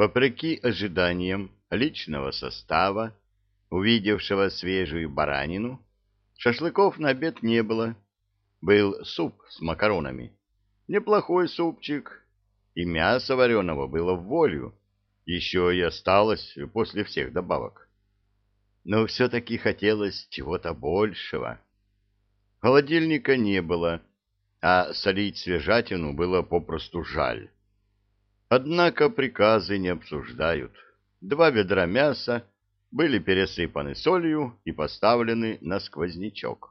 Вопреки ожиданиям личного состава, увидевшего свежую баранину, шашлыков на обед не было. Был суп с макаронами. Неплохой супчик. И мясо вареного было в волю. Еще и осталось после всех добавок. Но все-таки хотелось чего-то большего. Холодильника не было, а солить свежатину было попросту жаль. Однако приказы не обсуждают. Два ведра мяса были пересыпаны солью и поставлены на сквознячок.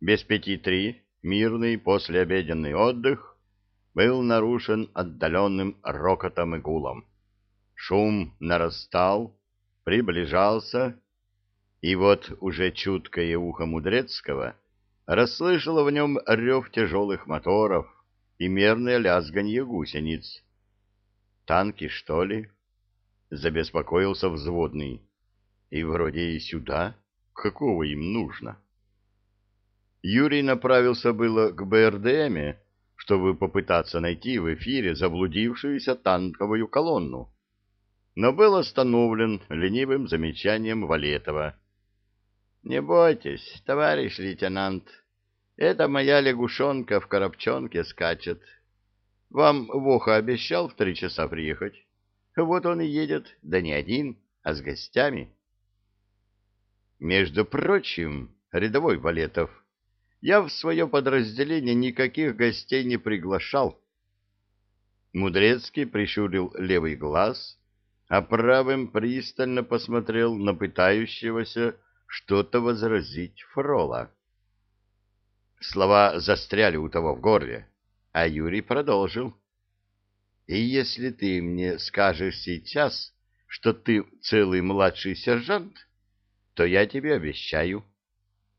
Без пяти три мирный послеобеденный отдых был нарушен отдаленным рокотом и гулом. Шум нарастал, приближался, и вот уже чуткое ухо Мудрецкого расслышало в нем рев тяжелых моторов, и мерное лязганье гусениц. «Танки, что ли?» — забеспокоился взводный. «И вроде и сюда. Какого им нужно?» Юрий направился было к БРДМе, чтобы попытаться найти в эфире заблудившуюся танковую колонну, но был остановлен ленивым замечанием Валетова. «Не бойтесь, товарищ лейтенант», это моя лягушонка в коробчонке скачет. Вам Воха обещал в три часа приехать? Вот он и едет, да не один, а с гостями. Между прочим, рядовой Валетов, я в свое подразделение никаких гостей не приглашал. Мудрецкий прищурил левый глаз, а правым пристально посмотрел на пытающегося что-то возразить Фрола. Слова застряли у того в горле, а Юрий продолжил. «И если ты мне скажешь сейчас, что ты целый младший сержант, то я тебе обещаю,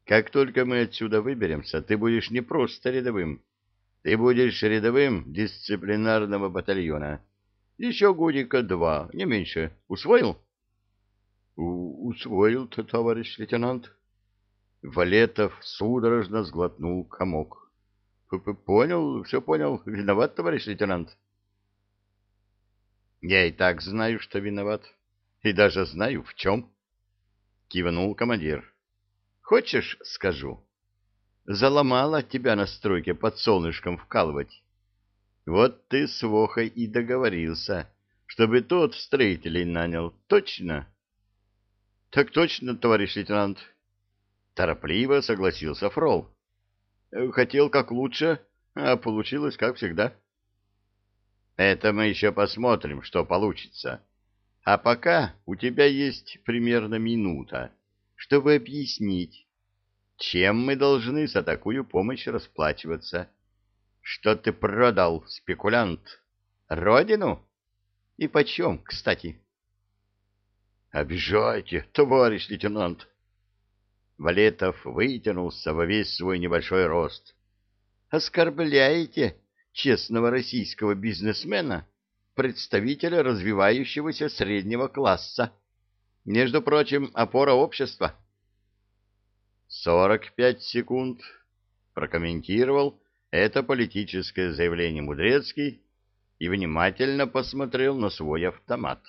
как только мы отсюда выберемся, ты будешь не просто рядовым, ты будешь рядовым дисциплинарного батальона. Еще годика два, не меньше. Усвоил? — Усвоил, товарищ лейтенант. Валетов судорожно сглотнул комок. — Понял, все понял. Виноват, товарищ лейтенант. — Я и так знаю, что виноват. И даже знаю, в чем. Кивнул командир. — Хочешь, скажу? Заломала тебя на стройке под солнышком вкалывать. Вот ты с Вохой и договорился, чтобы тот строителей нанял. Точно? — Так точно, товарищ лейтенант. — Торопливо согласился Фрол. Хотел как лучше, а получилось как всегда. Это мы еще посмотрим, что получится. А пока у тебя есть примерно минута, чтобы объяснить, чем мы должны за такую помощь расплачиваться. Что ты продал, спекулянт? Родину? И почем, кстати? Обижайте, товарищ лейтенант, Валетов вытянулся во весь свой небольшой рост. «Оскорбляете честного российского бизнесмена, представителя развивающегося среднего класса, между прочим, опора общества». «Сорок пять секунд», — прокомментировал это политическое заявление Мудрецкий и внимательно посмотрел на свой автомат.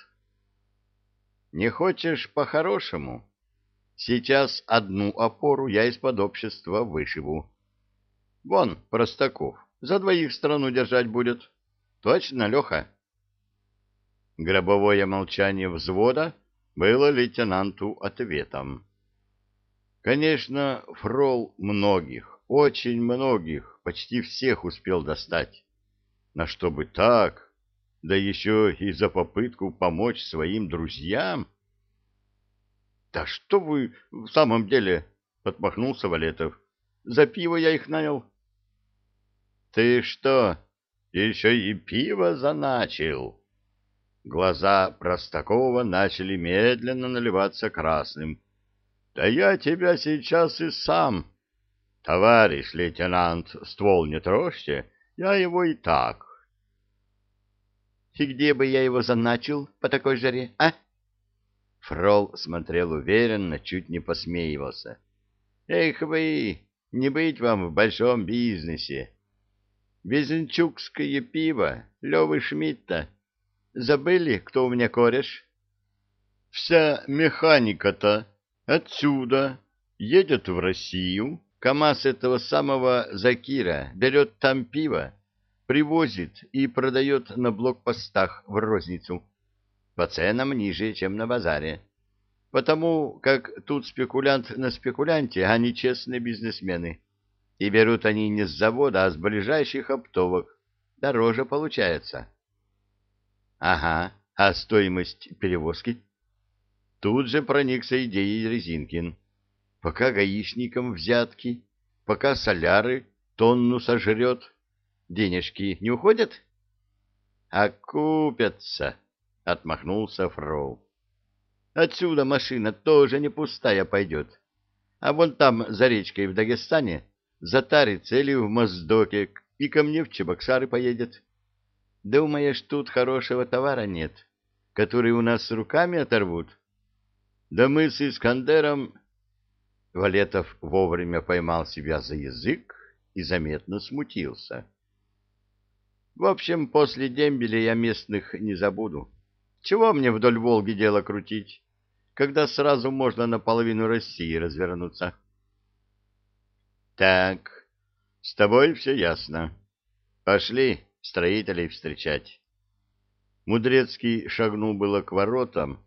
«Не хочешь по-хорошему?» Сейчас одну опору я из-под общества вышибу. Вон, Простаков, за двоих страну держать будет. Точно, Леха? Гробовое молчание взвода было лейтенанту ответом. Конечно, Фрол многих, очень многих, почти всех успел достать. Но чтобы так, да еще и за попытку помочь своим друзьям... Да что вы в самом деле, отмахнулся Валетов. За пиво я их нанял. Ты что, еще и пиво заначил? Глаза Простакова начали медленно наливаться красным. Да я тебя сейчас и сам. Товарищ лейтенант, ствол не трожьте, я его и так. И где бы я его заначил по такой жаре, а? Фрол смотрел уверенно, чуть не посмеивался. «Эх вы, не быть вам в большом бизнесе! Везенчукское пиво, Левы Шмидта, Забыли, кто у меня кореш? Вся механика-то отсюда едет в Россию, КамАЗ этого самого Закира берет там пиво, привозит и продает на блокпостах в розницу по ценам ниже, чем на базаре. Потому как тут спекулянт на спекулянте, а не честные бизнесмены. И берут они не с завода, а с ближайших оптовок. Дороже получается. Ага, а стоимость перевозки? Тут же проникся идеей Резинкин. Пока гаишникам взятки, пока соляры тонну сожрет, денежки не уходят? Окупятся. — отмахнулся Фроу. «Отсюда машина тоже не пустая пойдет. А вон там, за речкой в Дагестане, затарится или в Моздоке и ко мне в Чебоксары поедет. Думаешь, тут хорошего товара нет, который у нас руками оторвут? Да мы с Искандером...» Валетов вовремя поймал себя за язык и заметно смутился. «В общем, после дембеля я местных не забуду». Чего мне вдоль Волги дело крутить, когда сразу можно на половину России развернуться? Так, с тобой все ясно. Пошли строителей встречать. Мудрецкий шагнул было к воротам,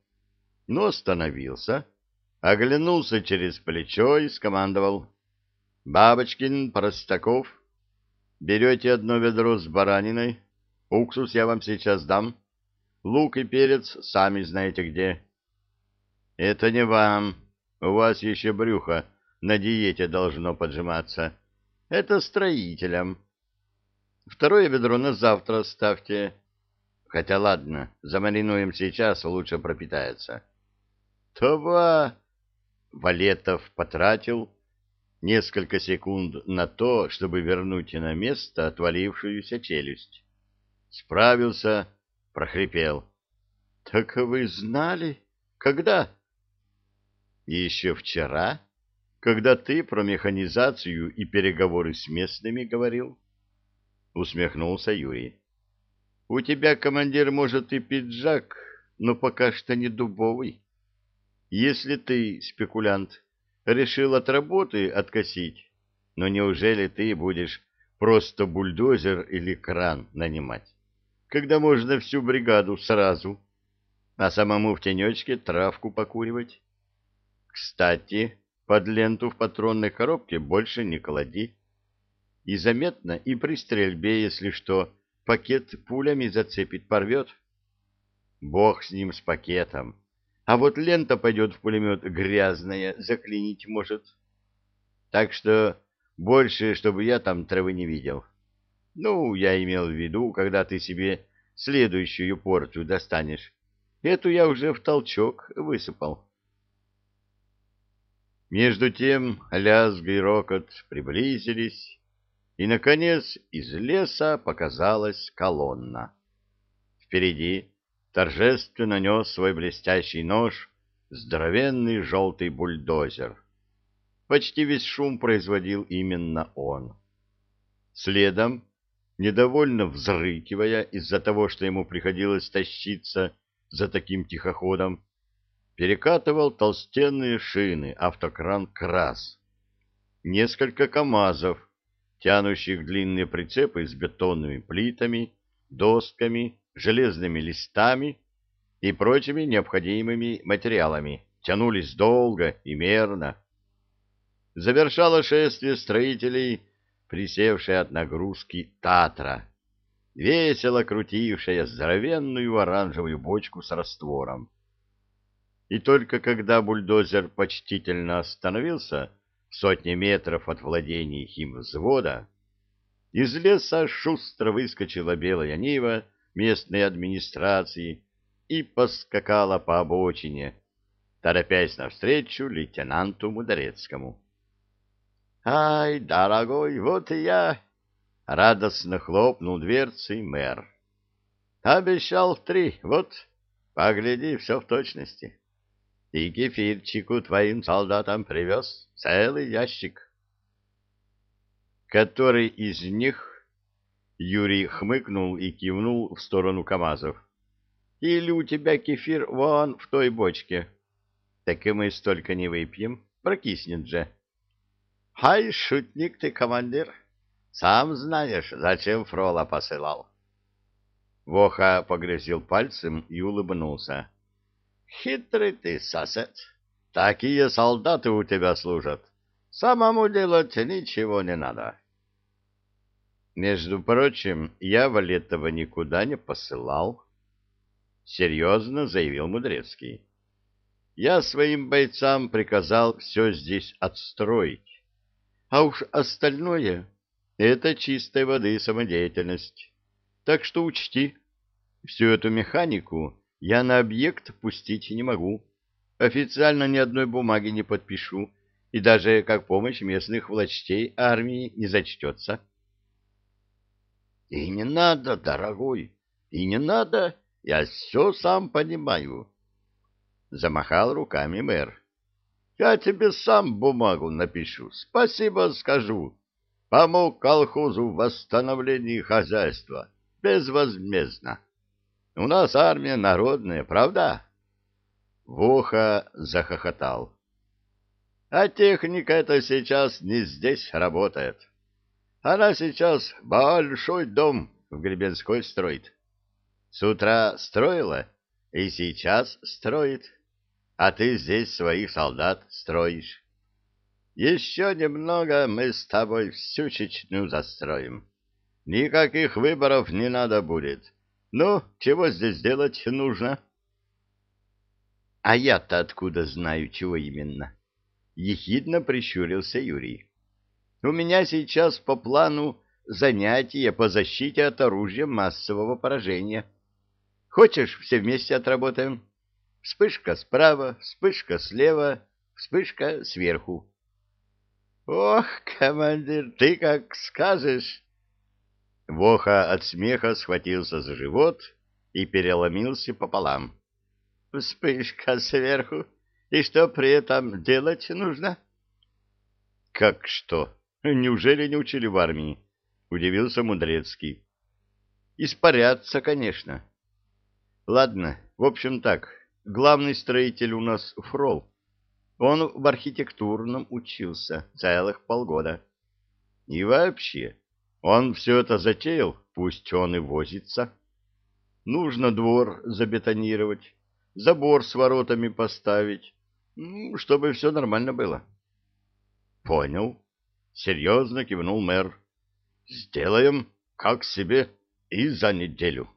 но остановился, оглянулся через плечо и скомандовал. «Бабочкин, Простаков, берете одно ведро с бараниной, уксус я вам сейчас дам». Лук и перец сами знаете где. Это не вам. У вас еще брюхо на диете должно поджиматься. Это строителям. Второе ведро на завтра ставьте. Хотя ладно, замаринуем сейчас, лучше пропитается. Това! Валетов потратил несколько секунд на то, чтобы вернуть на место отвалившуюся челюсть. Справился прохрипел. — Так вы знали? Когда? — Еще вчера, когда ты про механизацию и переговоры с местными говорил. Усмехнулся Юрий. — У тебя, командир, может и пиджак, но пока что не дубовый. Если ты, спекулянт, решил от работы откосить, но неужели ты будешь просто бульдозер или кран нанимать? Когда можно всю бригаду сразу, а самому в тенечке травку покуривать. Кстати, под ленту в патронной коробке больше не клади. И заметно, и при стрельбе, если что, пакет пулями зацепит, порвет. Бог с ним, с пакетом. А вот лента пойдет в пулемет грязная, заклинить может. Так что больше, чтобы я там травы не видел. Ну, я имел в виду, когда ты себе следующую порцию достанешь. Эту я уже в толчок высыпал. Между тем лязг и рокот приблизились, и, наконец, из леса показалась колонна. Впереди торжественно нес свой блестящий нож здоровенный желтый бульдозер. Почти весь шум производил именно он. Следом недовольно взрыкивая из-за того, что ему приходилось тащиться за таким тихоходом, перекатывал толстенные шины автокран «Крас». Несколько КАМАЗов, тянущих длинные прицепы с бетонными плитами, досками, железными листами и прочими необходимыми материалами, тянулись долго и мерно. Завершало шествие строителей присевшая от нагрузки Татра, весело крутившая здоровенную оранжевую бочку с раствором. И только когда бульдозер почтительно остановился в сотне метров от владений химвзвода, из леса шустро выскочила белая нива местной администрации и поскакала по обочине, торопясь навстречу лейтенанту Мудрецкому. «Ай, дорогой, вот и я!» — радостно хлопнул дверцей мэр. «Обещал три, вот, погляди, все в точности. И кефирчику твоим солдатам привез целый ящик». «Который из них?» — Юрий хмыкнул и кивнул в сторону КамАЗов. Или у тебя кефир вон в той бочке? Так и мы столько не выпьем, прокиснет же. Хай, шутник ты, командир. Сам знаешь, зачем Фрола посылал. Воха погрозил пальцем и улыбнулся. Хитрый ты, сосед. Такие солдаты у тебя служат. Самому делать ничего не надо. Между прочим, я Валетова никуда не посылал. Серьезно заявил Мудрецкий. Я своим бойцам приказал все здесь отстроить. А уж остальное — это чистой воды самодеятельность. Так что учти, всю эту механику я на объект пустить не могу. Официально ни одной бумаги не подпишу, и даже как помощь местных властей армии не зачтется. — И не надо, дорогой, и не надо, я все сам понимаю. Замахал руками мэр. — Я тебе сам бумагу напишу, спасибо скажу. Помог колхозу в восстановлении хозяйства, безвозмездно. У нас армия народная, правда? Воха захохотал. А техника эта сейчас не здесь работает. Она сейчас большой дом в Гребенской строит. С утра строила и сейчас строит, а ты здесь своих солдат строишь. Еще немного мы с тобой всю Чечню застроим. Никаких выборов не надо будет. Ну, чего здесь делать нужно? — А я-то откуда знаю, чего именно? — ехидно прищурился Юрий. — У меня сейчас по плану занятия по защите от оружия массового поражения. Хочешь, все вместе отработаем? Вспышка справа, вспышка слева, вспышка сверху. — Ох, командир, ты как скажешь! Воха от смеха схватился за живот и переломился пополам. — Вспышка сверху. И что при этом делать нужно? — Как что? Неужели не учили в армии? — удивился Мудрецкий. — Испаряться, конечно. Ладно, в общем так, главный строитель у нас Фрол. Он в архитектурном учился целых полгода. И вообще, он все это затеял, пусть он и возится. Нужно двор забетонировать, забор с воротами поставить, чтобы все нормально было. — Понял. Серьезно кивнул мэр. — Сделаем, как себе, и за неделю.